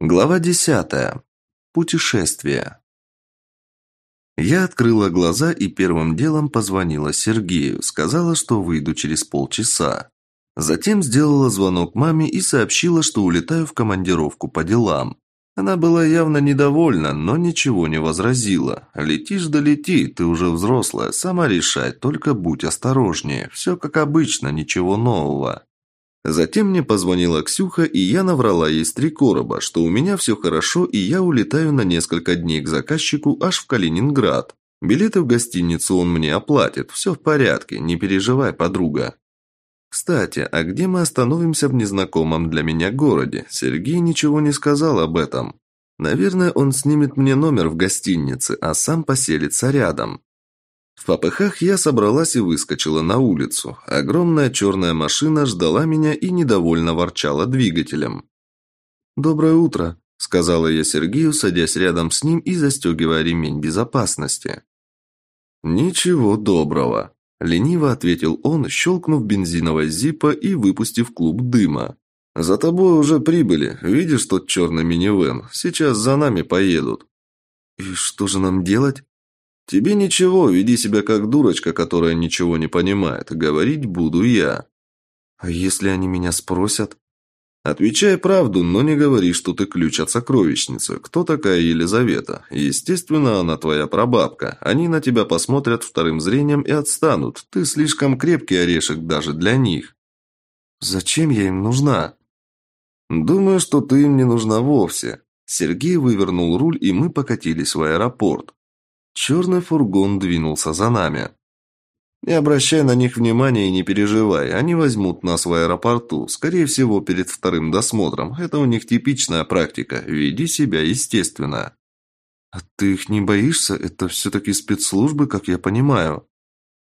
Глава десятая. Путешествие. Я открыла глаза и первым делом позвонила Сергею, сказала, что выйду через полчаса. Затем сделала звонок маме и сообщила, что улетаю в командировку по делам. Она была явно недовольна, но ничего не возразила. «Летишь да лети, ты уже взрослая, сама решай, только будь осторожнее. Все как обычно, ничего нового». Затем мне позвонила Ксюха, и я наврала ей с три короба, что у меня все хорошо, и я улетаю на несколько дней к заказчику аж в Калининград. Билеты в гостиницу он мне оплатит, все в порядке, не переживай, подруга. Кстати, а где мы остановимся в незнакомом для меня городе? Сергей ничего не сказал об этом. Наверное, он снимет мне номер в гостинице, а сам поселится рядом. В попыхах я собралась и выскочила на улицу. Огромная черная машина ждала меня и недовольно ворчала двигателем. «Доброе утро», – сказала я Сергею, садясь рядом с ним и застегивая ремень безопасности. «Ничего доброго», – лениво ответил он, щелкнув бензиновой зипа и выпустив клуб дыма. «За тобой уже прибыли. Видишь тот черный минивэн? Сейчас за нами поедут». «И что же нам делать?» «Тебе ничего, веди себя как дурочка, которая ничего не понимает. Говорить буду я». «А если они меня спросят?» «Отвечай правду, но не говори, что ты ключ от сокровищницы. Кто такая Елизавета? Естественно, она твоя прабабка. Они на тебя посмотрят вторым зрением и отстанут. Ты слишком крепкий орешек даже для них». «Зачем я им нужна?» «Думаю, что ты им не нужна вовсе». Сергей вывернул руль, и мы покатились в аэропорт. Черный фургон двинулся за нами. Не обращай на них внимания и не переживай, они возьмут нас в аэропорту, скорее всего, перед вторым досмотром. Это у них типичная практика, веди себя естественно. А ты их не боишься? Это все-таки спецслужбы, как я понимаю.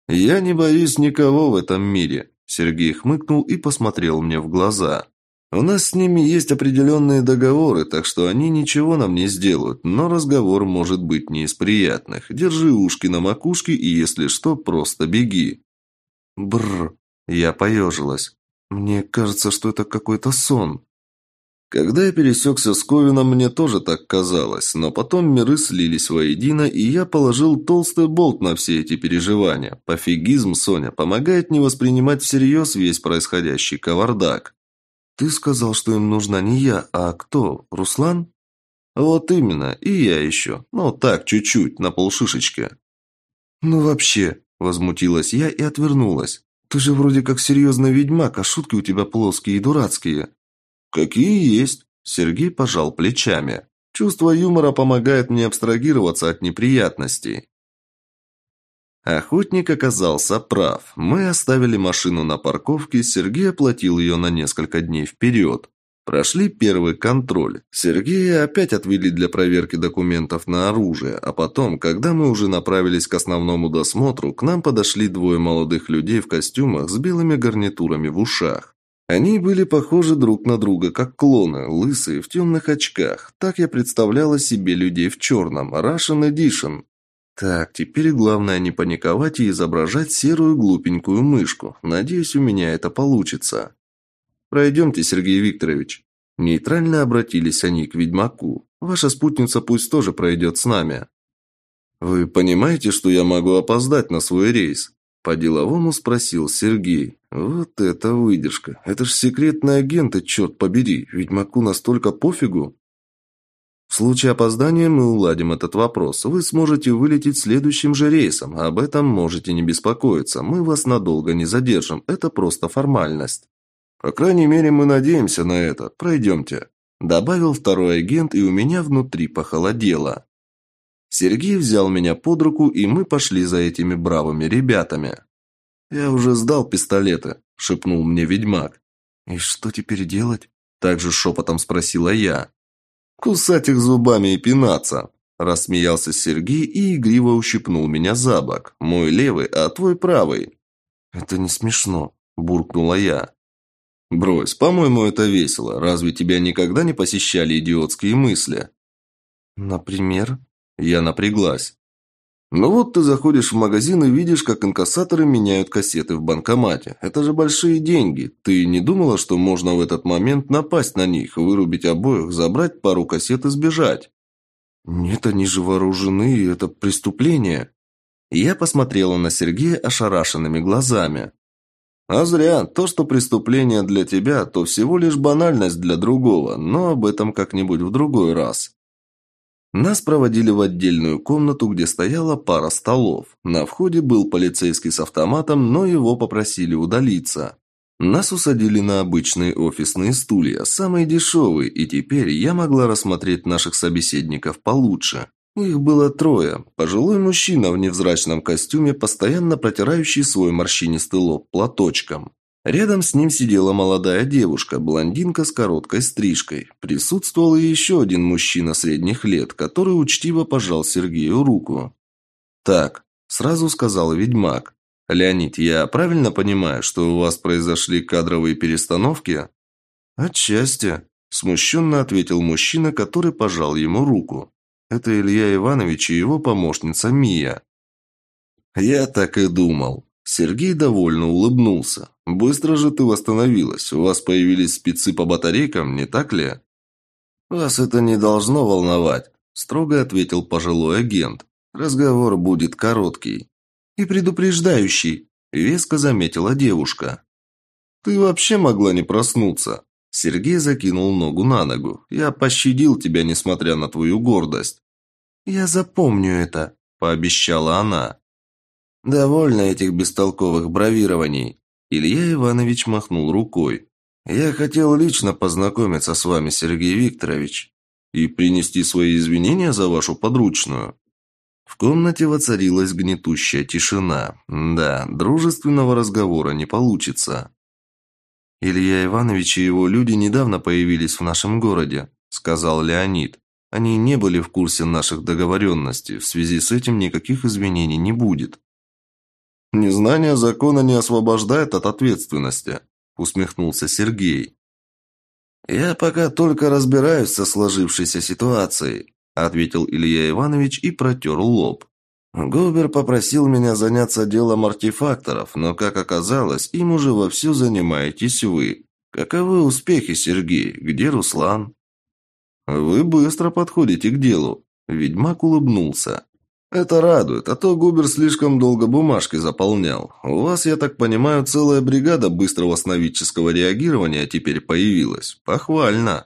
Я не боюсь никого в этом мире. Сергей хмыкнул и посмотрел мне в глаза. У нас с ними есть определенные договоры, так что они ничего нам не сделают, но разговор может быть не из приятных. Держи ушки на макушке и, если что, просто беги». Бррр, я поежилась. Мне кажется, что это какой-то сон. Когда я пересекся с Ковином, мне тоже так казалось, но потом миры слились воедино, и я положил толстый болт на все эти переживания. Пофигизм, Соня, помогает не воспринимать всерьез весь происходящий кавардак. «Ты сказал, что им нужна не я, а кто? Руслан?» «Вот именно, и я еще. Ну, так, чуть-чуть, на полшишечки». «Ну вообще», – возмутилась я и отвернулась. «Ты же вроде как серьезный ведьмак, а шутки у тебя плоские и дурацкие». «Какие есть?» – Сергей пожал плечами. «Чувство юмора помогает мне абстрагироваться от неприятностей». Охотник оказался прав. Мы оставили машину на парковке, Сергей оплатил ее на несколько дней вперед. Прошли первый контроль. Сергея опять отвели для проверки документов на оружие, а потом, когда мы уже направились к основному досмотру, к нам подошли двое молодых людей в костюмах с белыми гарнитурами в ушах. Они были похожи друг на друга, как клоны, лысые, в темных очках. Так я представляла себе людей в черном, Russian Edition. Так, теперь главное не паниковать и изображать серую глупенькую мышку. Надеюсь, у меня это получится. Пройдемте, Сергей Викторович. Нейтрально обратились они к ведьмаку. Ваша спутница пусть тоже пройдет с нами. Вы понимаете, что я могу опоздать на свой рейс? По-деловому спросил Сергей. Вот это выдержка. Это ж секретные агенты, черт побери. Ведьмаку настолько пофигу. В случае опоздания мы уладим этот вопрос. Вы сможете вылететь следующим же рейсом. Об этом можете не беспокоиться. Мы вас надолго не задержим. Это просто формальность. По крайней мере, мы надеемся на это. Пройдемте. Добавил второй агент, и у меня внутри похолодело. Сергей взял меня под руку, и мы пошли за этими бравыми ребятами. «Я уже сдал пистолеты», – шепнул мне ведьмак. «И что теперь делать?» – также шепотом спросила я. «Кусать их зубами и пинаться!» Рассмеялся Сергей и игриво ущипнул меня за бок. «Мой левый, а твой правый». «Это не смешно», – буркнула я. «Брось, по-моему, это весело. Разве тебя никогда не посещали идиотские мысли?» «Например?» Я напряглась. Ну вот ты заходишь в магазин и видишь, как инкассаторы меняют кассеты в банкомате. Это же большие деньги. Ты не думала, что можно в этот момент напасть на них, вырубить обоих, забрать пару кассет и сбежать? Нет, они же вооружены, и это преступление. Я посмотрела на Сергея ошарашенными глазами. А зря. То, что преступление для тебя, то всего лишь банальность для другого, но об этом как-нибудь в другой раз. Нас проводили в отдельную комнату, где стояла пара столов. На входе был полицейский с автоматом, но его попросили удалиться. Нас усадили на обычные офисные стулья, самые дешевые, и теперь я могла рассмотреть наших собеседников получше. Их было трое. Пожилой мужчина в невзрачном костюме, постоянно протирающий свой морщинистый лоб платочком. Рядом с ним сидела молодая девушка, блондинка с короткой стрижкой. Присутствовал и еще один мужчина средних лет, который учтиво пожал Сергею руку. «Так», – сразу сказал ведьмак. «Леонид, я правильно понимаю, что у вас произошли кадровые перестановки?» «Отчасти», – смущенно ответил мужчина, который пожал ему руку. «Это Илья Иванович и его помощница Мия». «Я так и думал», Сергей довольно улыбнулся. «Быстро же ты восстановилась. У вас появились спецы по батарейкам, не так ли?» «Вас это не должно волновать», – строго ответил пожилой агент. «Разговор будет короткий». «И предупреждающий», – веско заметила девушка. «Ты вообще могла не проснуться?» Сергей закинул ногу на ногу. «Я пощадил тебя, несмотря на твою гордость». «Я запомню это», – пообещала она. «Довольно этих бестолковых бравирований». Илья Иванович махнул рукой. «Я хотел лично познакомиться с вами, Сергей Викторович, и принести свои извинения за вашу подручную». В комнате воцарилась гнетущая тишина. Да, дружественного разговора не получится. «Илья Иванович и его люди недавно появились в нашем городе», – сказал Леонид. «Они не были в курсе наших договоренностей. В связи с этим никаких извинений не будет». «Незнание закона не освобождает от ответственности», – усмехнулся Сергей. «Я пока только разбираюсь со сложившейся ситуацией», – ответил Илья Иванович и протер лоб. «Губер попросил меня заняться делом артефакторов, но, как оказалось, им уже вовсю занимаетесь вы. Каковы успехи, Сергей? Где Руслан?» «Вы быстро подходите к делу», – ведьмак улыбнулся. «Это радует, а то Губер слишком долго бумажки заполнял. У вас, я так понимаю, целая бригада быстрого сновидческого реагирования теперь появилась. Похвально!»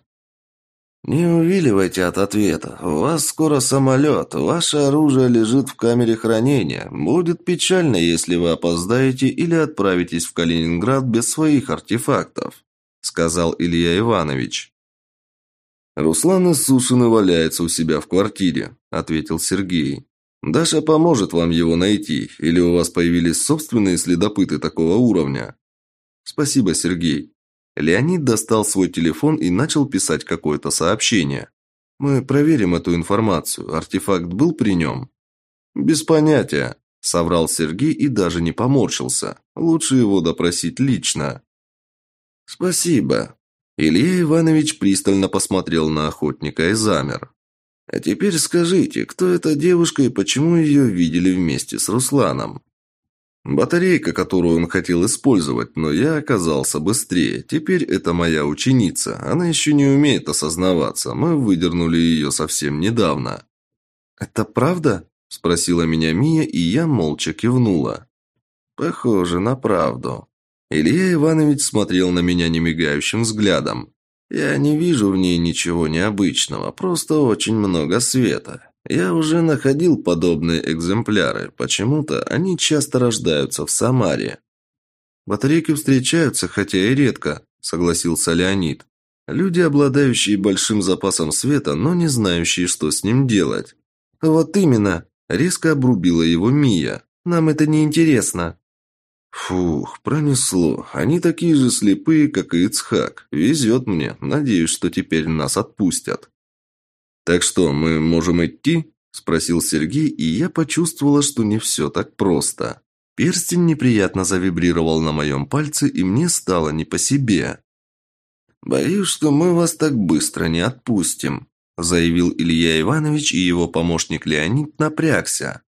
«Не увиливайте от ответа. У вас скоро самолет. Ваше оружие лежит в камере хранения. Будет печально, если вы опоздаете или отправитесь в Калининград без своих артефактов», сказал Илья Иванович. «Руслан из Сушины валяется у себя в квартире», ответил Сергей. Даша поможет вам его найти, или у вас появились собственные следопыты такого уровня? Спасибо, Сергей. Леонид достал свой телефон и начал писать какое-то сообщение. Мы проверим эту информацию. Артефакт был при нем?» Без понятия, соврал Сергей и даже не поморщился. Лучше его допросить лично. Спасибо. Илья Иванович пристально посмотрел на охотника и замер. А теперь скажите, кто эта девушка и почему ее видели вместе с Русланом? Батарейка, которую он хотел использовать, но я оказался быстрее. Теперь это моя ученица. Она еще не умеет осознаваться. Мы выдернули ее совсем недавно. «Это правда?» – спросила меня Мия, и я молча кивнула. «Похоже на правду». Илья Иванович смотрел на меня немигающим взглядом. Я не вижу в ней ничего необычного, просто очень много света. Я уже находил подобные экземпляры. Почему-то они часто рождаются в Самаре. Батарейки встречаются, хотя и редко, согласился Леонид. Люди, обладающие большим запасом света, но не знающие, что с ним делать. Вот именно, резко обрубила его Мия. Нам это не интересно. Фух, пронесло. Они такие же слепые, как и Ицхак. Везет мне. Надеюсь, что теперь нас отпустят. Так что, мы можем идти? Спросил Сергей, и я почувствовала, что не все так просто. Перстень неприятно завибрировал на моем пальце, и мне стало не по себе. «Боюсь, что мы вас так быстро не отпустим», заявил Илья Иванович, и его помощник Леонид напрягся.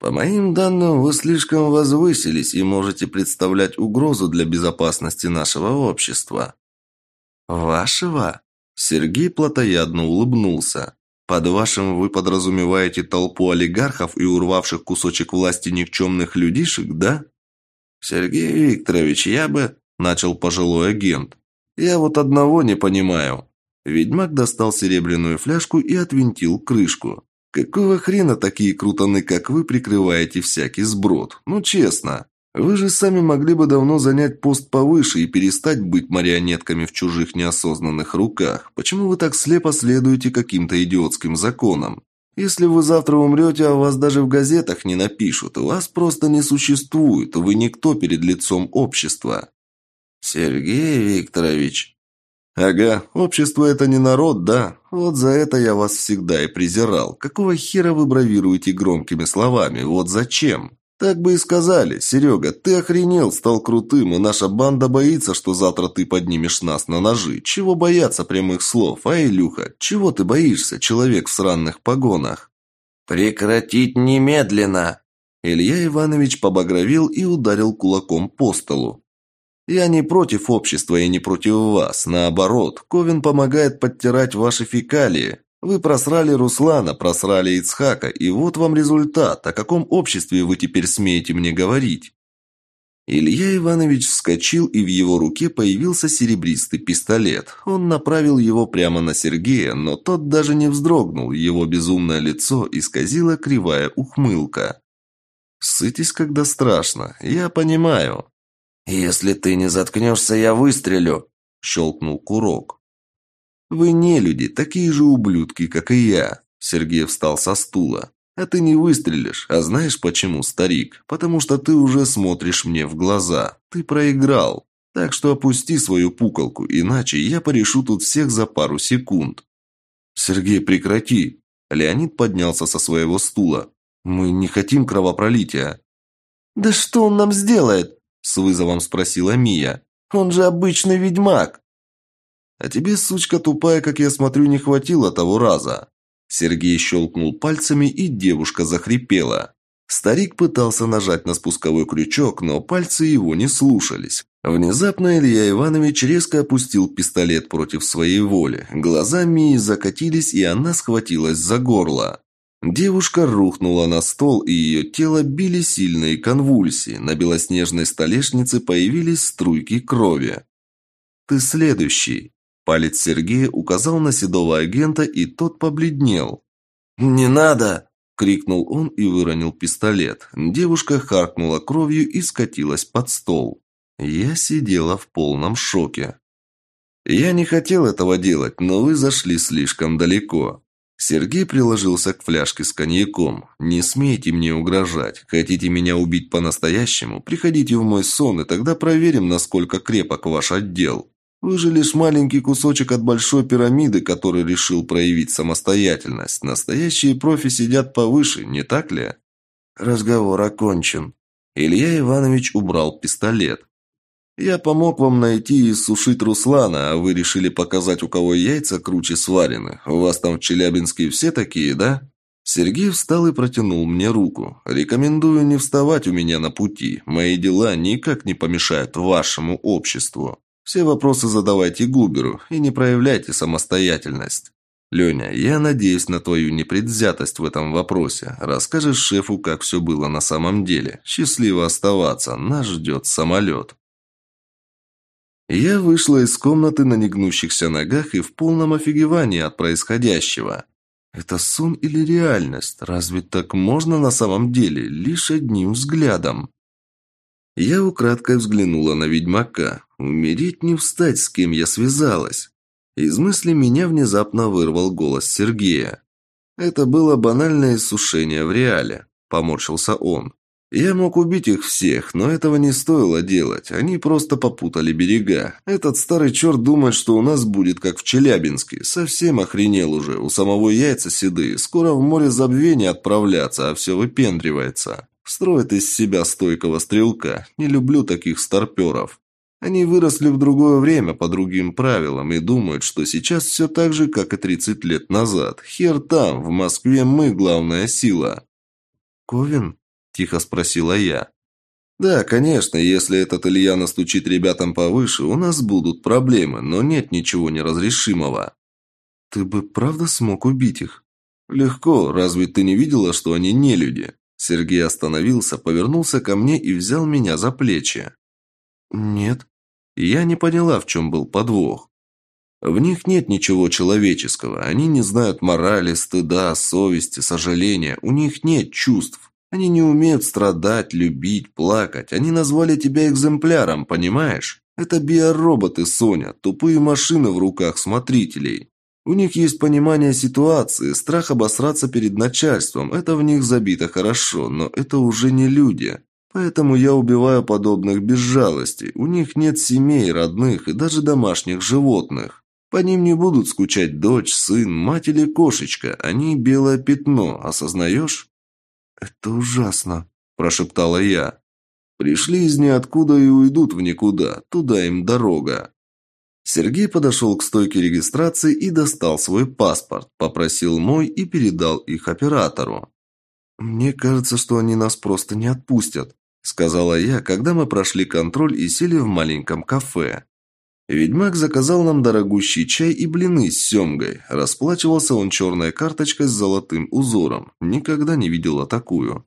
По моим данным, вы слишком возвысились и можете представлять угрозу для безопасности нашего общества. Вашего? Сергей плотоядно улыбнулся. Под вашим вы подразумеваете толпу олигархов и урвавших кусочек власти никчемных людишек, да? Сергей Викторович, я бы... Начал пожилой агент. Я вот одного не понимаю. Ведьмак достал серебряную фляжку и отвинтил крышку. Какого хрена такие крутаны, как вы, прикрываете всякий сброд? Ну, честно. Вы же сами могли бы давно занять пост повыше и перестать быть марионетками в чужих неосознанных руках. Почему вы так слепо следуете каким-то идиотским законам? Если вы завтра умрете, а вас даже в газетах не напишут, вас просто не существует, вы никто перед лицом общества. Сергей Викторович. Ага, общество это не народ, да? Вот за это я вас всегда и презирал. Какого хера вы бравируете громкими словами? Вот зачем? Так бы и сказали. Серега, ты охренел, стал крутым, и наша банда боится, что завтра ты поднимешь нас на ножи. Чего бояться прямых слов, а, Илюха? Чего ты боишься, человек в сранных погонах? Прекратить немедленно! Илья Иванович побагровел и ударил кулаком по столу. Я не против общества и не против вас. Наоборот, Ковин помогает подтирать ваши фекалии. Вы просрали Руслана, просрали Ицхака, и вот вам результат. О каком обществе вы теперь смеете мне говорить?» Илья Иванович вскочил, и в его руке появился серебристый пистолет. Он направил его прямо на Сергея, но тот даже не вздрогнул, его безумное лицо исказила кривая ухмылка. «Сытись, когда страшно, я понимаю». «Если ты не заткнешься, я выстрелю», – щелкнул курок. «Вы не люди, такие же ублюдки, как и я!» Сергей встал со стула. «А ты не выстрелишь. А знаешь почему, старик? Потому что ты уже смотришь мне в глаза. Ты проиграл. Так что опусти свою пуколку, иначе я порешу тут всех за пару секунд». «Сергей, прекрати!» Леонид поднялся со своего стула. «Мы не хотим кровопролития». «Да что он нам сделает?» С вызовом спросила Мия. «Он же обычный ведьмак!» А тебе, сучка тупая, как я смотрю, не хватило того раза. Сергей щелкнул пальцами, и девушка захрипела. Старик пытался нажать на спусковой крючок, но пальцы его не слушались. Внезапно Илья Иванович резко опустил пистолет против своей воли. Глаза Мии закатились, и она схватилась за горло. Девушка рухнула на стол, и ее тело били сильные конвульсии. На белоснежной столешнице появились струйки крови. «Ты следующий», Палец Сергея указал на седого агента, и тот побледнел. «Не надо!» – крикнул он и выронил пистолет. Девушка харкнула кровью и скатилась под стол. Я сидела в полном шоке. «Я не хотел этого делать, но вы зашли слишком далеко». Сергей приложился к фляжке с коньяком. «Не смейте мне угрожать. Хотите меня убить по-настоящему? Приходите в мой сон, и тогда проверим, насколько крепок ваш отдел». Вы же лишь маленький кусочек от большой пирамиды, который решил проявить самостоятельность. Настоящие профи сидят повыше, не так ли? Разговор окончен. Илья Иванович убрал пистолет. Я помог вам найти и сушить Руслана, а вы решили показать, у кого яйца круче сварены. У вас там в Челябинске все такие, да? Сергей встал и протянул мне руку. Рекомендую не вставать у меня на пути. Мои дела никак не помешают вашему обществу. Все вопросы задавайте Губеру и не проявляйте самостоятельность. Леня, я надеюсь на твою непредвзятость в этом вопросе. Расскажешь шефу, как все было на самом деле. Счастливо оставаться, нас ждет самолет. Я вышла из комнаты на негнущихся ногах и в полном офигевании от происходящего. Это сон или реальность? Разве так можно на самом деле, лишь одним взглядом? Я украдкой взглянула на ведьмака. Умереть не встать, с кем я связалась. Из мысли меня внезапно вырвал голос Сергея. Это было банальное иссушение в реале, поморщился он. Я мог убить их всех, но этого не стоило делать. Они просто попутали берега. Этот старый черт думает, что у нас будет как в Челябинске. Совсем охренел уже. У самого яйца седые. Скоро в море забвения отправляться, а все выпендривается. Строит из себя стойкого стрелка. Не люблю таких старперов. Они выросли в другое время по другим правилам и думают, что сейчас все так же, как и 30 лет назад. Хер там, в Москве мы главная сила. Ковин? – тихо спросила я. «Да, конечно, если этот Илья настучит ребятам повыше, у нас будут проблемы, но нет ничего неразрешимого». «Ты бы правда смог убить их?» «Легко, разве ты не видела, что они не люди?» Сергей остановился, повернулся ко мне и взял меня за плечи. «Нет». Я не поняла, в чем был подвох. В них нет ничего человеческого. Они не знают морали, стыда, совести, сожаления. У них нет чувств. Они не умеют страдать, любить, плакать. Они назвали тебя экземпляром, понимаешь? Это биороботы, Соня, тупые машины в руках смотрителей. У них есть понимание ситуации, страх обосраться перед начальством. Это в них забито хорошо, но это уже не люди. Поэтому я убиваю подобных без жалости. У них нет семей, родных и даже домашних животных. По ним не будут скучать дочь, сын, мать или кошечка. Они белое пятно, осознаешь? «Это ужасно», – прошептала я. «Пришли из ниоткуда и уйдут в никуда. Туда им дорога». Сергей подошел к стойке регистрации и достал свой паспорт, попросил мой и передал их оператору. «Мне кажется, что они нас просто не отпустят», – сказала я, когда мы прошли контроль и сели в маленьком кафе. Ведьмак заказал нам дорогущий чай и блины с семгой. Расплачивался он черной карточкой с золотым узором. Никогда не видела такую.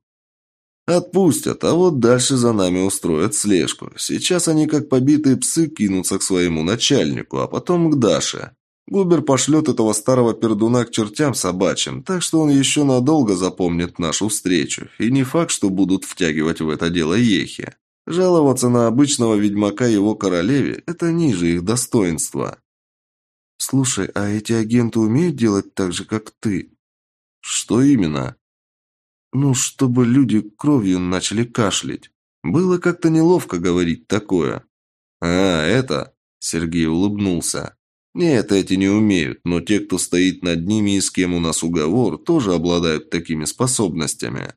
Отпустят, а вот дальше за нами устроят слежку. Сейчас они, как побитые псы, кинутся к своему начальнику, а потом к Даше. Губер пошлет этого старого пердуна к чертям собачьим, так что он еще надолго запомнит нашу встречу. И не факт, что будут втягивать в это дело Ехи. Жаловаться на обычного ведьмака его королеве – это ниже их достоинства. «Слушай, а эти агенты умеют делать так же, как ты?» «Что именно?» «Ну, чтобы люди кровью начали кашлять. Было как-то неловко говорить такое». «А, это...» – Сергей улыбнулся. «Нет, эти не умеют, но те, кто стоит над ними и с кем у нас уговор, тоже обладают такими способностями».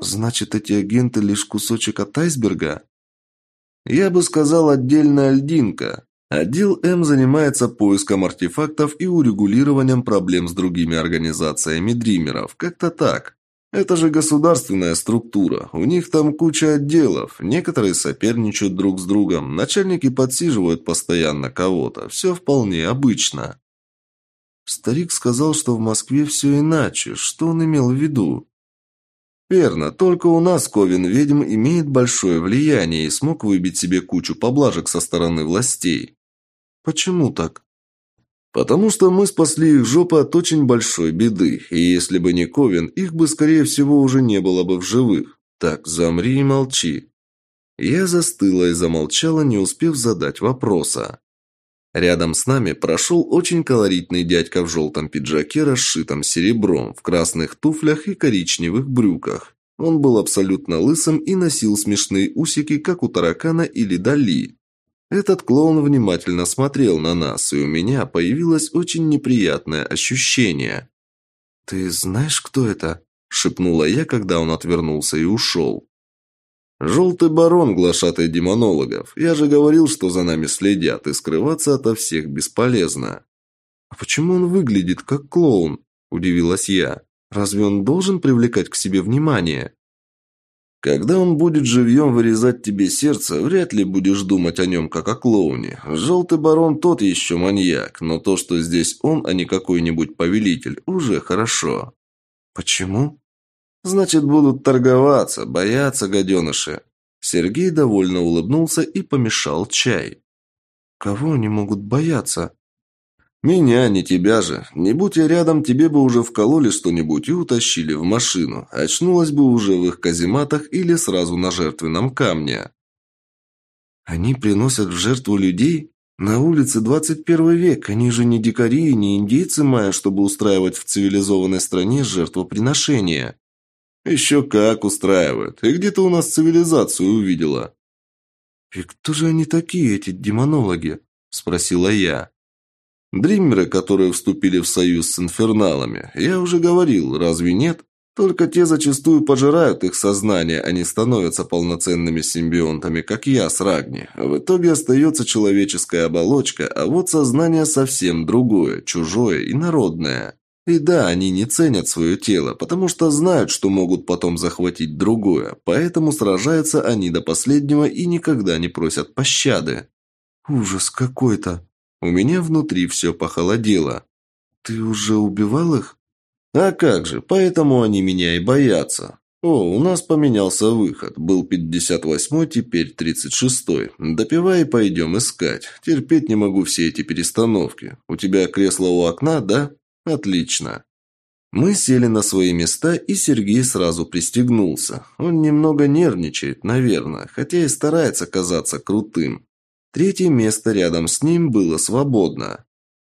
Значит, эти агенты лишь кусочек от айсберга? Я бы сказал, отдельная льдинка. Отдел М занимается поиском артефактов и урегулированием проблем с другими организациями дримеров. Как-то так. Это же государственная структура. У них там куча отделов. Некоторые соперничают друг с другом. Начальники подсиживают постоянно кого-то. Все вполне обычно. Старик сказал, что в Москве все иначе. Что он имел в виду? Верно, только у нас Ковен ведьм имеет большое влияние и смог выбить себе кучу поблажек со стороны властей. Почему так? Потому что мы спасли их жопы от очень большой беды, и если бы не Ковен, их бы, скорее всего, уже не было бы в живых. Так, замри и молчи. Я застыла и замолчала, не успев задать вопроса. Рядом с нами прошел очень колоритный дядька в желтом пиджаке, расшитом серебром, в красных туфлях и коричневых брюках. Он был абсолютно лысым и носил смешные усики, как у таракана или Дали. Этот клоун внимательно смотрел на нас, и у меня появилось очень неприятное ощущение. «Ты знаешь, кто это?» – шепнула я, когда он отвернулся и ушел. «Желтый барон, глашатай демонологов. Я же говорил, что за нами следят, и скрываться ото всех бесполезно». «А почему он выглядит как клоун?» – удивилась я. «Разве он должен привлекать к себе внимание?» «Когда он будет живьем вырезать тебе сердце, вряд ли будешь думать о нем как о клоуне. Желтый барон тот еще маньяк, но то, что здесь он, а не какой-нибудь повелитель, уже хорошо». «Почему?» Значит, будут торговаться, бояться гаденыши. Сергей довольно улыбнулся и помешал чай. Кого они могут бояться? Меня, не тебя же. Не будь я рядом, тебе бы уже вкололи что-нибудь и утащили в машину. Очнулась бы уже в их казематах или сразу на жертвенном камне. Они приносят в жертву людей? На улице 21 век. Они же не дикари и не индейцы майя, чтобы устраивать в цивилизованной стране жертвоприношения. «Еще как устраивает. И где ты у нас цивилизацию увидела?» «И кто же они такие, эти демонологи?» – спросила я. «Дримеры, которые вступили в союз с инферналами. Я уже говорил, разве нет? Только те зачастую пожирают их сознание, а не становятся полноценными симбионтами, как я с Рагни. В итоге остается человеческая оболочка, а вот сознание совсем другое, чужое и народное. И да, они не ценят свое тело, потому что знают, что могут потом захватить другое, поэтому сражаются они до последнего и никогда не просят пощады. Ужас какой-то. У меня внутри все похолодело. Ты уже убивал их? А как же, поэтому они меня и боятся. О, у нас поменялся выход. Был 58-й, теперь 36-й. Допивай и пойдем искать. Терпеть не могу все эти перестановки. У тебя кресло у окна, да? Отлично. Мы сели на свои места, и Сергей сразу пристегнулся. Он немного нервничает, наверное, хотя и старается казаться крутым. Третье место рядом с ним было свободно.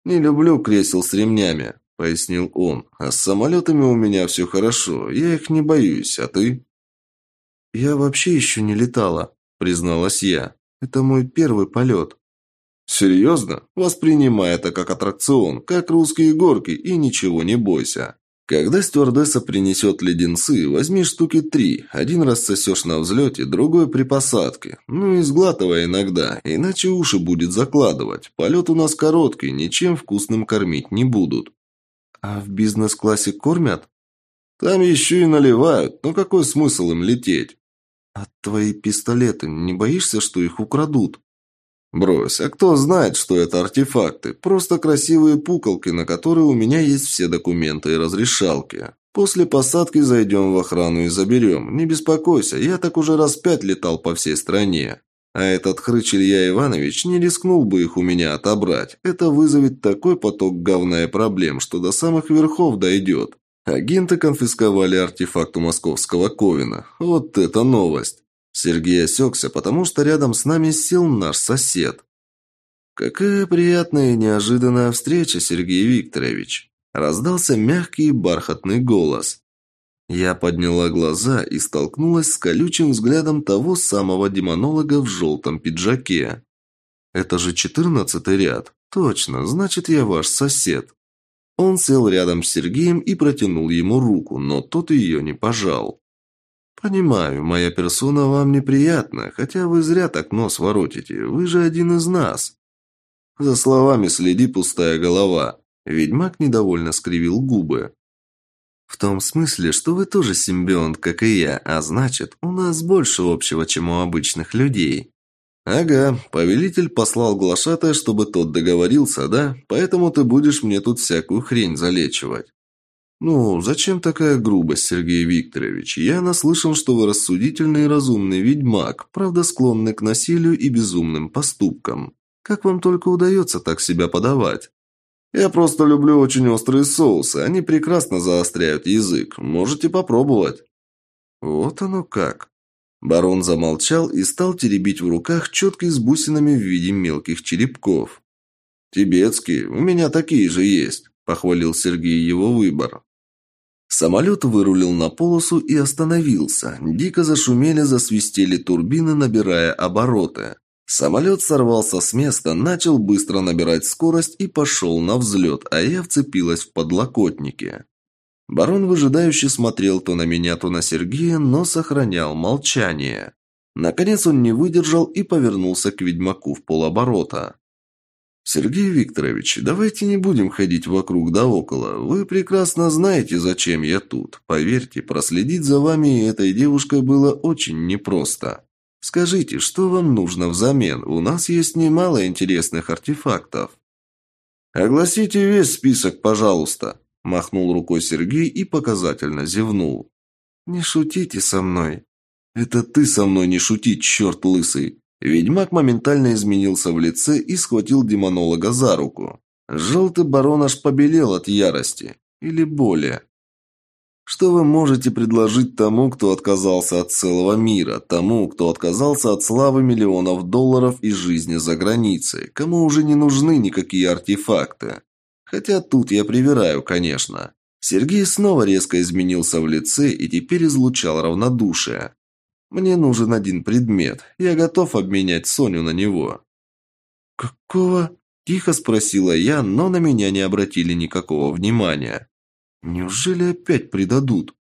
«Не люблю кресел с ремнями», – пояснил он. «А с самолетами у меня все хорошо, я их не боюсь, а ты?» «Я вообще еще не летала», – призналась я. «Это мой первый полет». «Серьезно? Воспринимай это как аттракцион, как русские горки, и ничего не бойся. Когда стюардесса принесет леденцы, возьми штуки три. Один раз сосешь на взлете, другой при посадке. Ну и сглатывай иногда, иначе уши будет закладывать. Полет у нас короткий, ничем вкусным кормить не будут». «А в бизнес-классе кормят?» «Там еще и наливают, но какой смысл им лететь?» «А твои пистолеты, не боишься, что их украдут?» «Брось, а кто знает, что это артефакты? Просто красивые пуколки, на которые у меня есть все документы и разрешалки. После посадки зайдем в охрану и заберем. Не беспокойся, я так уже раз пять летал по всей стране. А этот хрыч Илья Иванович не рискнул бы их у меня отобрать. Это вызовет такой поток говна и проблем, что до самых верхов дойдет. Агенты конфисковали артефакт у московского Ковина. Вот это новость!» Сергей осекся, потому что рядом с нами сел наш сосед. «Какая приятная и неожиданная встреча, Сергей Викторович!» Раздался мягкий бархатный голос. Я подняла глаза и столкнулась с колючим взглядом того самого демонолога в желтом пиджаке. «Это же четырнадцатый ряд. Точно, значит, я ваш сосед». Он сел рядом с Сергеем и протянул ему руку, но тот ее не пожал. «Понимаю, моя персона вам неприятна, хотя вы зря так нос воротите, вы же один из нас». За словами следи пустая голова. Ведьмак недовольно скривил губы. «В том смысле, что вы тоже симбионт, как и я, а значит, у нас больше общего, чем у обычных людей». «Ага, повелитель послал глашатая, чтобы тот договорился, да? Поэтому ты будешь мне тут всякую хрень залечивать». «Ну, зачем такая грубость, Сергей Викторович? Я наслышан, что вы рассудительный и разумный ведьмак, правда склонный к насилию и безумным поступкам. Как вам только удается так себя подавать?» «Я просто люблю очень острые соусы, они прекрасно заостряют язык. Можете попробовать». «Вот оно как». Барон замолчал и стал теребить в руках четкой с бусинами в виде мелких черепков. «Тибетские, у меня такие же есть», – похвалил Сергей его выбор. Самолет вырулил на полосу и остановился. Дико зашумели, засвистели турбины, набирая обороты. Самолет сорвался с места, начал быстро набирать скорость и пошел на взлет, а я вцепилась в подлокотники. Барон выжидающе смотрел то на меня, то на Сергея, но сохранял молчание. Наконец он не выдержал и повернулся к ведьмаку в полоборота. «Сергей Викторович, давайте не будем ходить вокруг да около. Вы прекрасно знаете, зачем я тут. Поверьте, проследить за вами и этой девушкой было очень непросто. Скажите, что вам нужно взамен? У нас есть немало интересных артефактов». «Огласите весь список, пожалуйста», – махнул рукой Сергей и показательно зевнул. «Не шутите со мной». «Это ты со мной не шути, черт лысый!» Ведьмак моментально изменился в лице и схватил демонолога за руку. Желтый барон аж побелел от ярости. Или боли. Что вы можете предложить тому, кто отказался от целого мира, тому, кто отказался от славы миллионов долларов и жизни за границей, кому уже не нужны никакие артефакты? Хотя тут я привираю, конечно. Сергей снова резко изменился в лице и теперь излучал равнодушие. Мне нужен один предмет. Я готов обменять Соню на него». «Какого?» – тихо спросила я, но на меня не обратили никакого внимания. «Неужели опять предадут?»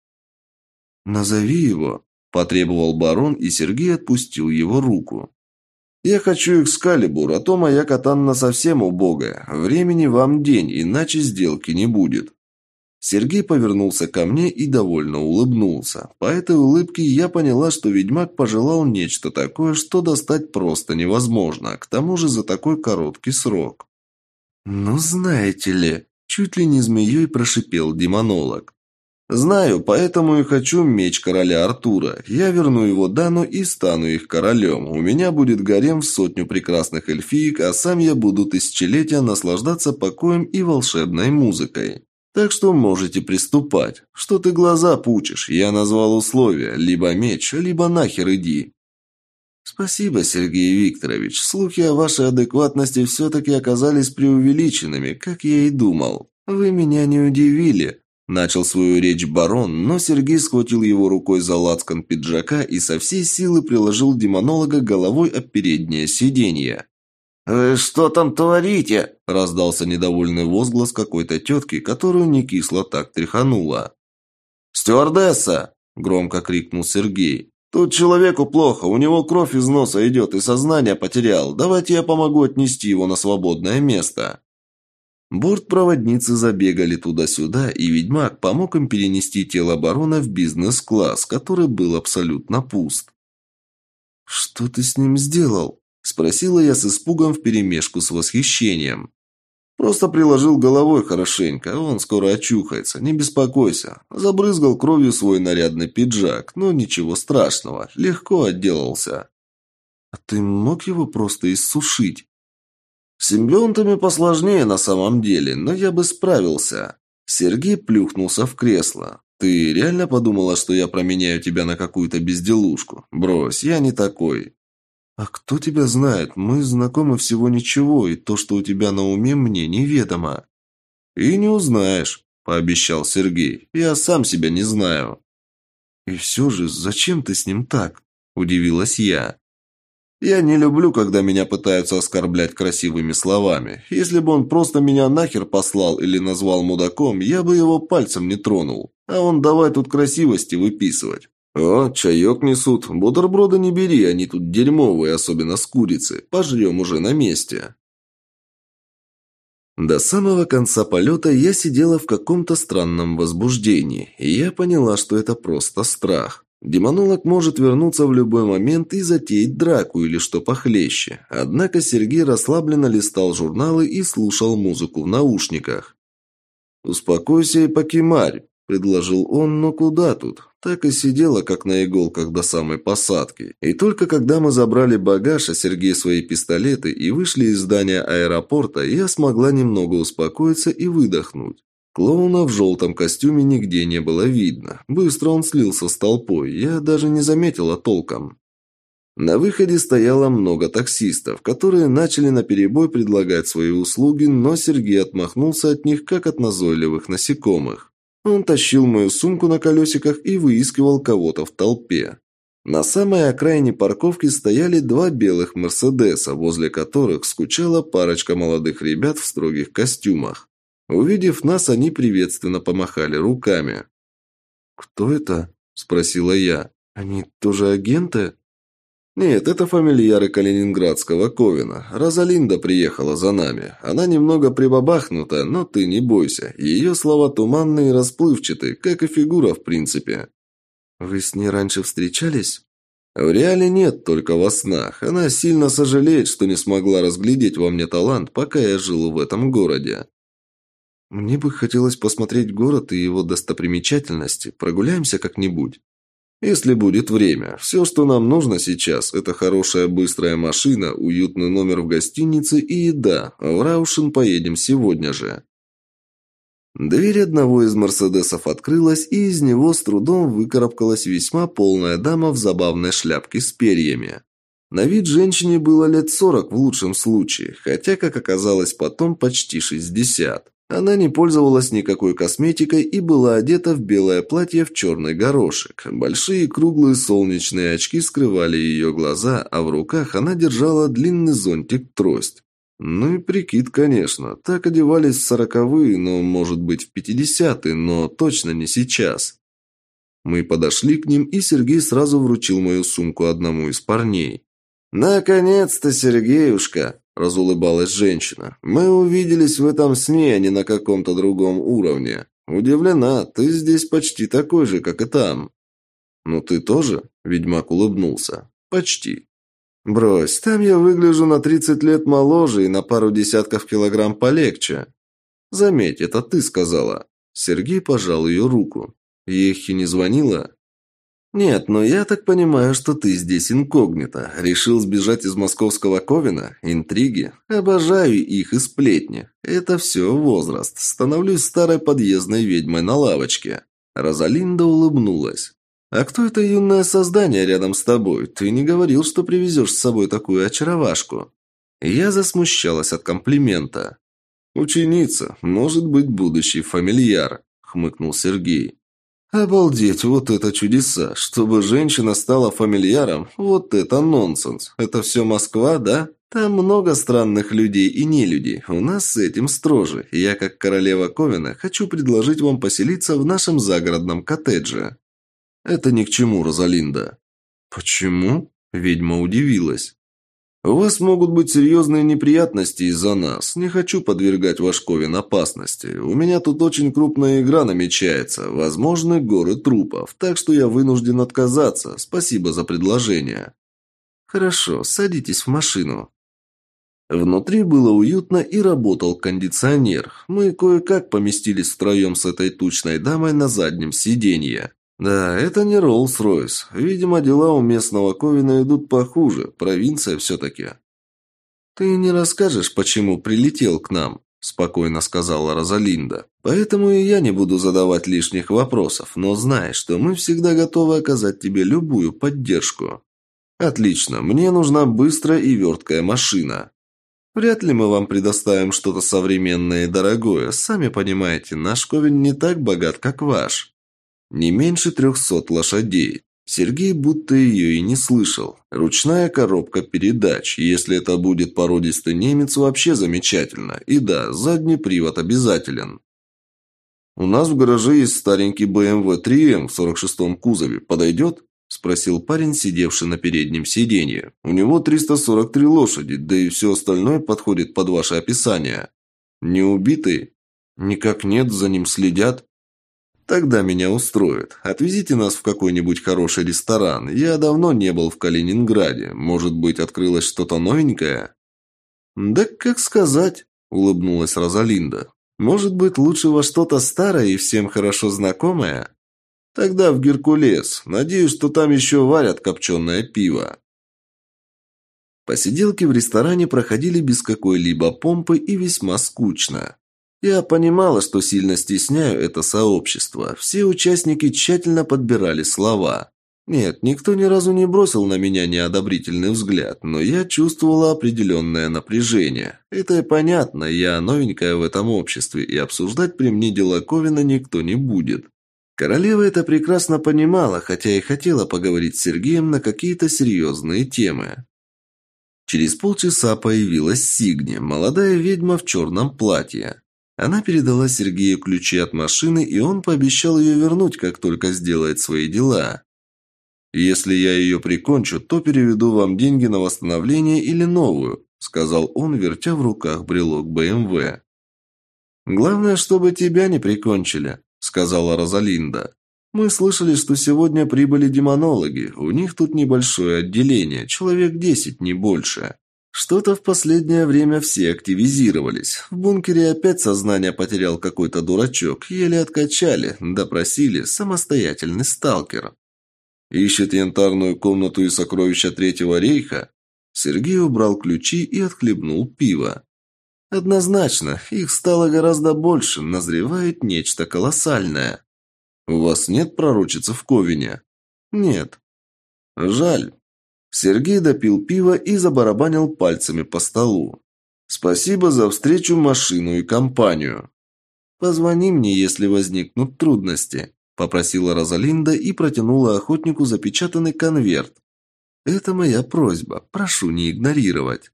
«Назови его», – потребовал барон, и Сергей отпустил его руку. «Я хочу экскалибур, а то моя катанна совсем убогая. Времени вам день, иначе сделки не будет». Сергей повернулся ко мне и довольно улыбнулся. По этой улыбке я поняла, что ведьмак пожелал нечто такое, что достать просто невозможно, к тому же за такой короткий срок. «Ну, знаете ли», – чуть ли не змеей прошипел демонолог. «Знаю, поэтому и хочу меч короля Артура. Я верну его Дану и стану их королем. У меня будет гарем в сотню прекрасных эльфиек, а сам я буду тысячелетия наслаждаться покоем и волшебной музыкой». Так что можете приступать. Что ты глаза пучишь? Я назвал условия. Либо меч, либо нахер иди. Спасибо, Сергей Викторович. Слухи о вашей адекватности все-таки оказались преувеличенными, как я и думал. Вы меня не удивили. Начал свою речь барон, но Сергей схватил его рукой за лацкан пиджака и со всей силы приложил демонолога головой об переднее сиденье. «Вы что там творите?» – раздался недовольный возглас какой-то тетки, которую не кисло так тряхануло. «Стюардесса!» – громко крикнул Сергей. «Тут человеку плохо, у него кровь из носа идет и сознание потерял. Давайте я помогу отнести его на свободное место». Бортпроводницы забегали туда-сюда, и ведьмак помог им перенести тело барона в бизнес-класс, который был абсолютно пуст. «Что ты с ним сделал?» Спросила я с испугом вперемешку с восхищением. Просто приложил головой хорошенько, он скоро очухается, не беспокойся. Забрызгал кровью свой нарядный пиджак, но ничего страшного, легко отделался. А ты мог его просто иссушить? С симбионтами посложнее на самом деле, но я бы справился. Сергей плюхнулся в кресло. Ты реально подумала, что я променяю тебя на какую-то безделушку? Брось, я не такой. «А кто тебя знает? Мы знакомы всего ничего, и то, что у тебя на уме, мне неведомо». «И не узнаешь», – пообещал Сергей. «Я сам себя не знаю». «И все же, зачем ты с ним так?» – удивилась я. «Я не люблю, когда меня пытаются оскорблять красивыми словами. Если бы он просто меня нахер послал или назвал мудаком, я бы его пальцем не тронул. А он давай тут красивости выписывать. «О, чаек несут. Бутерброды не бери, они тут дерьмовые, особенно с курицы. Пожрем уже на месте». До самого конца полета я сидела в каком-то странном возбуждении, и я поняла, что это просто страх. Демонолог может вернуться в любой момент и затеять драку или что похлеще. Однако Сергей расслабленно листал журналы и слушал музыку в наушниках. «Успокойся и покемарь», – предложил он, но куда тут? Так и сидела, как на иголках до самой посадки. И только когда мы забрали багаж, а Сергей свои пистолеты и вышли из здания аэропорта, я смогла немного успокоиться и выдохнуть. Клоуна в желтом костюме нигде не было видно. Быстро он слился с толпой, я даже не заметила толком. На выходе стояло много таксистов, которые начали наперебой предлагать свои услуги, но Сергей отмахнулся от них, как от назойливых насекомых. Он тащил мою сумку на колесиках и выискивал кого-то в толпе. На самой окраине парковки стояли два белых «Мерседеса», возле которых скучала парочка молодых ребят в строгих костюмах. Увидев нас, они приветственно помахали руками. «Кто это?» – спросила я. «Они тоже агенты?» «Нет, это фамильяры калининградского Ковина. Розалинда приехала за нами. Она немного прибабахнута, но ты не бойся. Ее слова туманные и расплывчатые, как и фигура в принципе». «Вы с ней раньше встречались?» «В реале нет, только во снах. Она сильно сожалеет, что не смогла разглядеть во мне талант, пока я жил в этом городе». «Мне бы хотелось посмотреть город и его достопримечательности. Прогуляемся как-нибудь». Если будет время. Все, что нам нужно сейчас, это хорошая быстрая машина, уютный номер в гостинице и еда. В Раушин поедем сегодня же. Дверь одного из «Мерседесов» открылась, и из него с трудом выкарабкалась весьма полная дама в забавной шляпке с перьями. На вид женщине было лет сорок в лучшем случае, хотя, как оказалось потом, почти шестьдесят. Она не пользовалась никакой косметикой и была одета в белое платье в черный горошек. Большие круглые солнечные очки скрывали ее глаза, а в руках она держала длинный зонтик-трость. Ну и прикид, конечно. Так одевались в сороковые, но, может быть, в пятидесятые, но точно не сейчас. Мы подошли к ним, и Сергей сразу вручил мою сумку одному из парней. «Наконец-то, Сергеюшка!» Разулыбалась женщина. «Мы увиделись в этом сне, а не на каком-то другом уровне. Удивлена, ты здесь почти такой же, как и там». «Ну ты тоже?» – ведьмак улыбнулся. «Почти». «Брось, там я выгляжу на 30 лет моложе и на пару десятков килограмм полегче». «Заметь, это ты сказала». Сергей пожал ее руку. Ехи не звонила? «Нет, но я так понимаю, что ты здесь инкогнито. Решил сбежать из московского Ковина? Интриги? Обожаю их и сплетни. Это все возраст. Становлюсь старой подъездной ведьмой на лавочке». Розалинда улыбнулась. «А кто это юное создание рядом с тобой? Ты не говорил, что привезешь с собой такую очаровашку?» Я засмущалась от комплимента. «Ученица, может быть, будущий фамильяр», — хмыкнул Сергей. «Обалдеть, вот это чудеса! Чтобы женщина стала фамильяром, вот это нонсенс! Это все Москва, да? Там много странных людей и нелюдей. У нас с этим строже. Я, как королева Ковина, хочу предложить вам поселиться в нашем загородном коттедже». «Это ни к чему, Розалинда». «Почему?» – ведьма удивилась. У вас могут быть серьезные неприятности из-за нас. Не хочу подвергать ваш Ковен опасности. У меня тут очень крупная игра намечается. Возможны горы трупов. Так что я вынужден отказаться. Спасибо за предложение. Хорошо, садитесь в машину. Внутри было уютно и работал кондиционер. Мы кое-как поместились втроем с этой тучной дамой на заднем сиденье. Да, это не Роллс-Ройс. Видимо, дела у местного Ковина идут похуже. Провинция все-таки. Ты не расскажешь, почему прилетел к нам? Спокойно сказала Розалинда. Поэтому и я не буду задавать лишних вопросов, но знай, что мы всегда готовы оказать тебе любую поддержку. Отлично, мне нужна быстрая и верткая машина. Вряд ли мы вам предоставим что-то современное и дорогое. Сами понимаете, наш Ковен не так богат, как ваш. Не меньше трехсот лошадей. Сергей будто ее и не слышал. Ручная коробка передач. Если это будет породистый немец, вообще замечательно. И да, задний привод обязателен. «У нас в гараже есть старенький BMW 3M в 46-м кузове. Подойдет?» – спросил парень, сидевший на переднем сиденье. «У него 343 лошади, да и все остальное подходит под ваше описание. Не убитый?» «Никак нет, за ним следят». Тогда меня устроит. Отвезите нас в какой-нибудь хороший ресторан. Я давно не был в Калининграде. Может быть, открылось что-то новенькое? Да как сказать, улыбнулась Розалинда. Может быть, лучше во что-то старое и всем хорошо знакомое? Тогда в Геркулес. Надеюсь, что там еще варят копченое пиво. Посиделки в ресторане проходили без какой-либо помпы и весьма скучно. Я понимала, что сильно стесняю это сообщество. Все участники тщательно подбирали слова. Нет, никто ни разу не бросил на меня неодобрительный взгляд, но я чувствовала определенное напряжение. Это и понятно, я новенькая в этом обществе, и обсуждать при мне дела Ковина никто не будет. Королева это прекрасно понимала, хотя и хотела поговорить с Сергеем на какие-то серьезные темы. Через полчаса появилась Сигни, молодая ведьма в черном платье. Она передала Сергею ключи от машины, и он пообещал ее вернуть, как только сделает свои дела. «Если я ее прикончу, то переведу вам деньги на восстановление или новую», сказал он, вертя в руках брелок БМВ. «Главное, чтобы тебя не прикончили», сказала Розалинда. «Мы слышали, что сегодня прибыли демонологи. У них тут небольшое отделение, человек десять, не больше. Что-то в последнее время все активизировались. В бункере опять сознание потерял какой-то дурачок. Еле откачали, допросили, самостоятельный сталкер. Ищет янтарную комнату и сокровища Третьего рейха? Сергей убрал ключи и отхлебнул пиво. Однозначно, их стало гораздо больше, назревает нечто колоссальное. У вас нет пророчицы в Ковине? Нет. Жаль. Сергей допил пиво и забарабанил пальцами по столу. «Спасибо за встречу, машину и компанию». «Позвони мне, если возникнут трудности», – попросила Розалинда и протянула охотнику запечатанный конверт. «Это моя просьба. Прошу не игнорировать».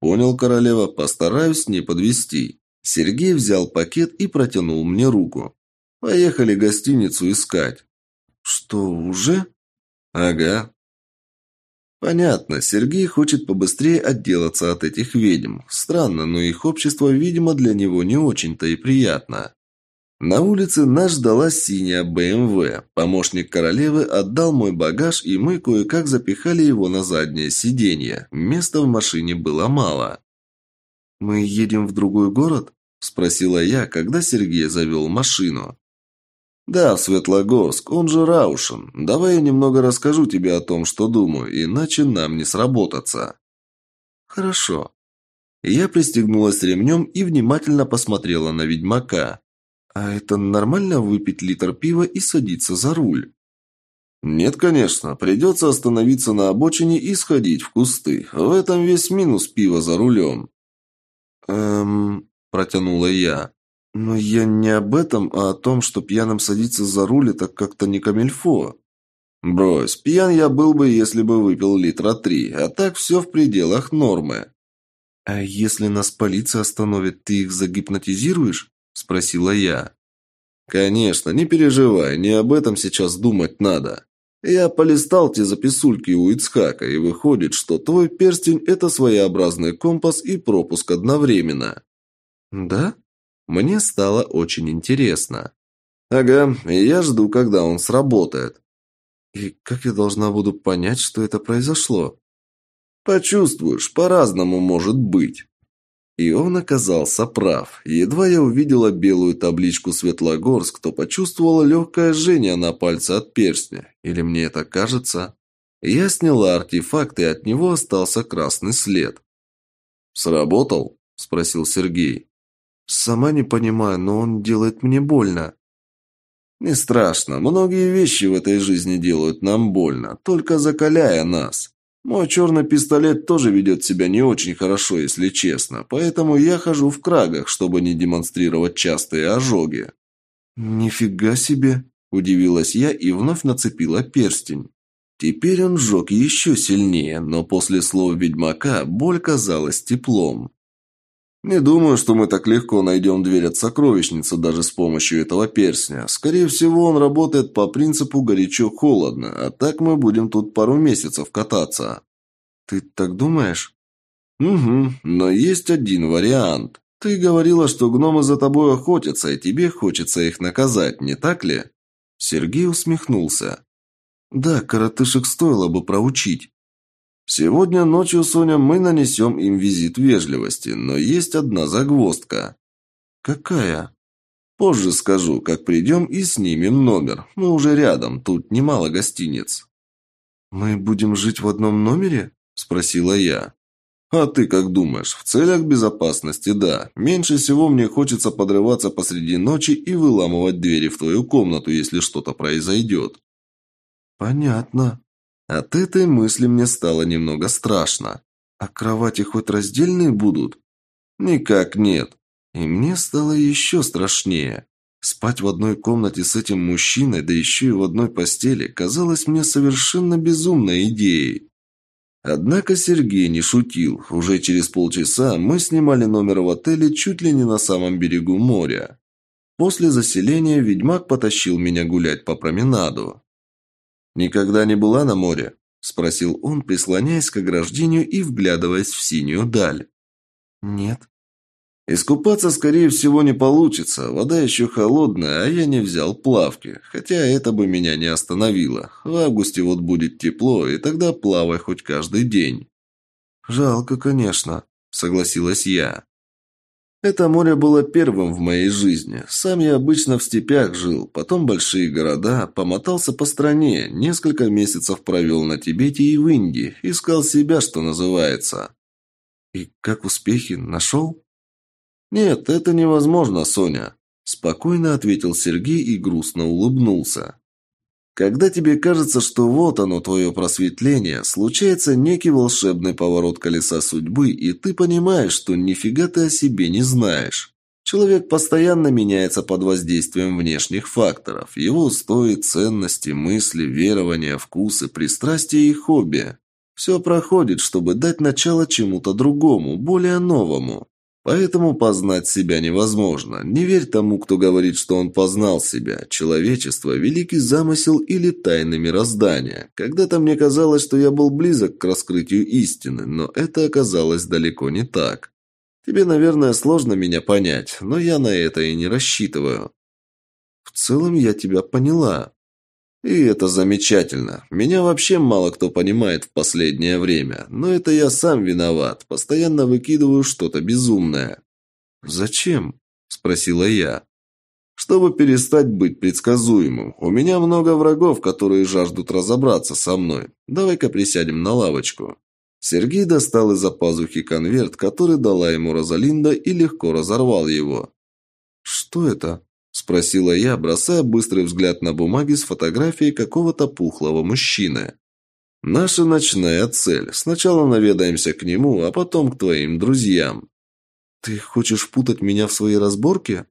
«Понял, королева, постараюсь не подвести». Сергей взял пакет и протянул мне руку. «Поехали гостиницу искать». «Что, уже?» «Ага, Понятно, Сергей хочет побыстрее отделаться от этих ведьм. Странно, но их общество, видимо, для него не очень-то и приятно. На улице нас ждала синяя БМВ. Помощник королевы отдал мой багаж, и мы кое-как запихали его на заднее сиденье. Места в машине было мало. «Мы едем в другой город?» – спросила я, когда Сергей завел машину. «Да, Светлогорск, он же Раушин. Давай я немного расскажу тебе о том, что думаю, иначе нам не сработаться». «Хорошо». Я пристегнулась ремнем и внимательно посмотрела на ведьмака. «А это нормально выпить литр пива и садиться за руль?» «Нет, конечно. Придется остановиться на обочине и сходить в кусты. В этом весь минус пива за рулем». «Эм...» – протянула я. «Но я не об этом, а о том, что пьяным садиться за руль – это как-то не камельфо». «Брось, пьян я был бы, если бы выпил литра три, а так все в пределах нормы». «А если нас полиция остановит, ты их загипнотизируешь?» – спросила я. «Конечно, не переживай, не об этом сейчас думать надо. Я полистал те записульки у Ицхака, и выходит, что твой перстень – это своеобразный компас и пропуск одновременно». «Да?» Мне стало очень интересно. «Ага, я жду, когда он сработает». «И как я должна буду понять, что это произошло?» «Почувствуешь, по-разному может быть». И он оказался прав. Едва я увидела белую табличку «Светлогорск», то почувствовала легкое жжение на пальце от перстня. Или мне это кажется? Я сняла артефакт, и от него остался красный след. «Сработал?» – спросил Сергей. «Сама не понимаю, но он делает мне больно». «Не страшно. Многие вещи в этой жизни делают нам больно, только закаляя нас. Мой черный пистолет тоже ведет себя не очень хорошо, если честно, поэтому я хожу в крагах, чтобы не демонстрировать частые ожоги». «Нифига себе!» – удивилась я и вновь нацепила перстень. Теперь он сжег еще сильнее, но после слов ведьмака боль казалась теплом. Не думаю, что мы так легко найдем дверь от сокровищницы даже с помощью этого перстня. Скорее всего, он работает по принципу горячо-холодно, а так мы будем тут пару месяцев кататься. Ты так думаешь? Угу, но есть один вариант. Ты говорила, что гномы за тобой охотятся, и тебе хочется их наказать, не так ли? Сергей усмехнулся. Да, коротышек стоило бы проучить. Сегодня ночью, Соня, мы нанесем им визит вежливости, но есть одна загвоздка. Какая? Позже скажу, как придем и снимем номер. Мы уже рядом, тут немало гостиниц. Мы будем жить в одном номере? Спросила я. А ты как думаешь? В целях безопасности, да. Меньше всего мне хочется подрываться посреди ночи и выламывать двери в твою комнату, если что-то произойдет. Понятно. От этой мысли мне стало немного страшно. А кровати хоть раздельные будут? Никак нет. И мне стало еще страшнее. Спать в одной комнате с этим мужчиной, да еще и в одной постели, казалось мне совершенно безумной идеей. Однако Сергей не шутил. Уже через полчаса мы снимали номер в отеле чуть ли не на самом берегу моря. После заселения ведьмак потащил меня гулять по променаду. «Никогда не была на море?» – спросил он, прислоняясь к ограждению и вглядываясь в синюю даль. «Нет». «Искупаться, скорее всего, не получится. Вода еще холодная, а я не взял плавки. Хотя это бы меня не остановило. В августе вот будет тепло, и тогда плавай хоть каждый день». «Жалко, конечно», – согласилась я. Это море было первым в моей жизни. Сам я обычно в степях жил, потом большие города, помотался по стране, несколько месяцев провел на Тибете и в Индии, искал себя, что называется. И как успехи? Нашел? Нет, это невозможно, Соня. Спокойно ответил Сергей и грустно улыбнулся. Когда тебе кажется, что вот оно, твое просветление, случается некий волшебный поворот колеса судьбы, и ты понимаешь, что нифига ты о себе не знаешь. Человек постоянно меняется под воздействием внешних факторов. Его устои, ценности, мысли, верования, вкусы, пристрастия и хобби. Все проходит, чтобы дать начало чему-то другому, более новому. Поэтому познать себя невозможно. Не верь тому, кто говорит, что он познал себя. Человечество – великий замысел или тайны мироздания. Когда-то мне казалось, что я был близок к раскрытию истины, но это оказалось далеко не так. Тебе, наверное, сложно меня понять, но я на это и не рассчитываю. В целом я тебя поняла. И это замечательно. Меня вообще мало кто понимает в последнее время, но это я сам виноват, постоянно выкидываю что-то безумное. Зачем? спросила я. Чтобы перестать быть предсказуемым. У меня много врагов, которые жаждут разобраться со мной. Давай-ка присядем на лавочку. Сергей достал из-за пазухи конверт, который дала ему Розалинда, и легко разорвал его. «Что это?» – спросила я, бросая быстрый взгляд на бумаги с фотографией какого-то пухлого мужчины. «Наша ночная цель. Сначала наведаемся к нему, а потом к твоим друзьям». «Ты хочешь путать меня в своей разборке?»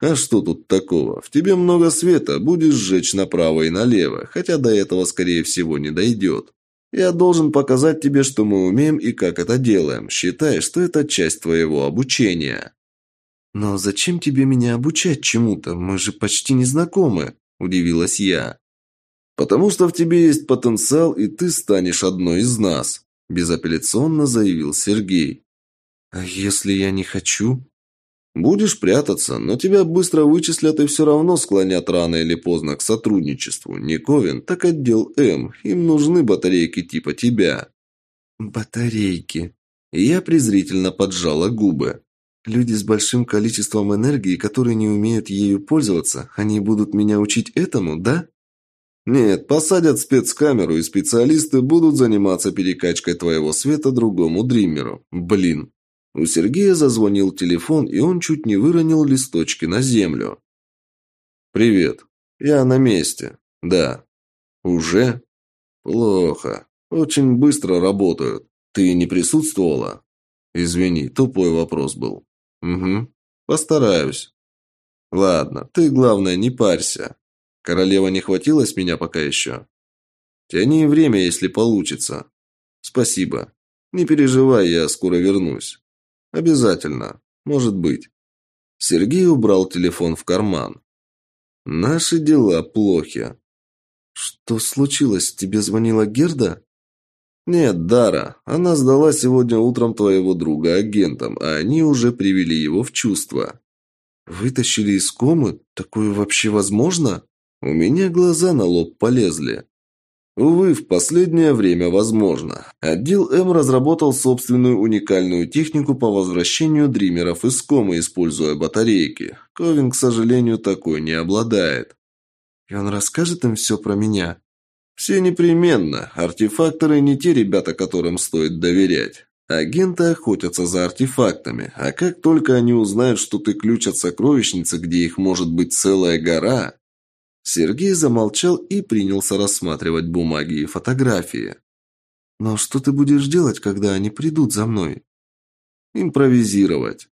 «А что тут такого? В тебе много света, будешь сжечь направо и налево, хотя до этого, скорее всего, не дойдет. Я должен показать тебе, что мы умеем и как это делаем. Считай, что это часть твоего обучения». «Но зачем тебе меня обучать чему-то? Мы же почти не знакомы», – удивилась я. «Потому что в тебе есть потенциал, и ты станешь одной из нас», – безапелляционно заявил Сергей. «А если я не хочу?» Будешь прятаться, но тебя быстро вычислят и все равно склонят рано или поздно к сотрудничеству. Не Ковен, так отдел М. Им нужны батарейки типа тебя». «Батарейки». Я презрительно поджала губы. «Люди с большим количеством энергии, которые не умеют ею пользоваться, они будут меня учить этому, да?» «Нет, посадят спецкамеру, и специалисты будут заниматься перекачкой твоего света другому дримеру. Блин, у Сергея зазвонил телефон, и он чуть не выронил листочки на землю. «Привет. Я на месте. Да. Уже? Плохо. Очень быстро работают. Ты не присутствовала? Извини, тупой вопрос был. Угу. Постараюсь. Ладно, ты, главное, не парься. Королева не хватилась меня пока еще? Тяни время, если получится. Спасибо. Не переживай, я скоро вернусь. «Обязательно. Может быть». Сергей убрал телефон в карман. «Наши дела плохи». «Что случилось? Тебе звонила Герда?» «Нет, Дара. Она сдала сегодня утром твоего друга агентам, а они уже привели его в чувство». «Вытащили из комы? Такое вообще возможно?» У меня глаза на лоб полезли. Увы, в последнее время возможно. Отдел М разработал собственную уникальную технику по возвращению дримеров из комы, используя батарейки. Ковин, к сожалению, такой не обладает. И он расскажет им все про меня? Все непременно. Артефакторы не те ребята, которым стоит доверять. Агенты охотятся за артефактами, а как только они узнают, что ты ключ от сокровищницы, где их может быть целая гора, Сергей замолчал и принялся рассматривать бумаги и фотографии. «Но что ты будешь делать, когда они придут за мной?» «Импровизировать».